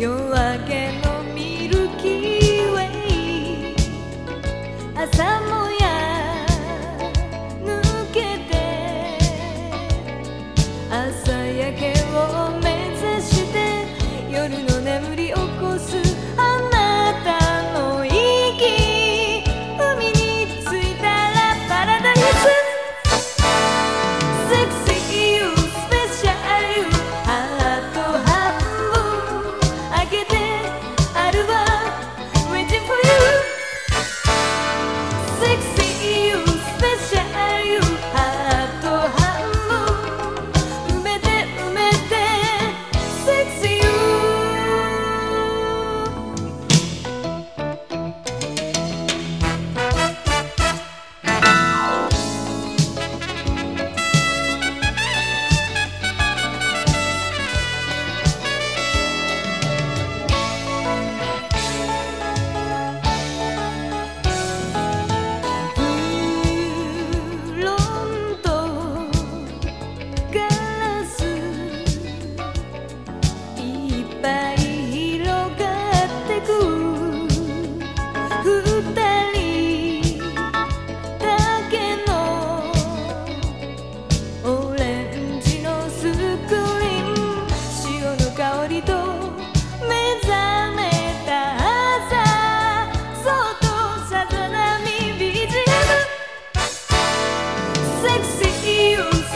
夜明けのミルキーウェイ朝もや抜けて sexy y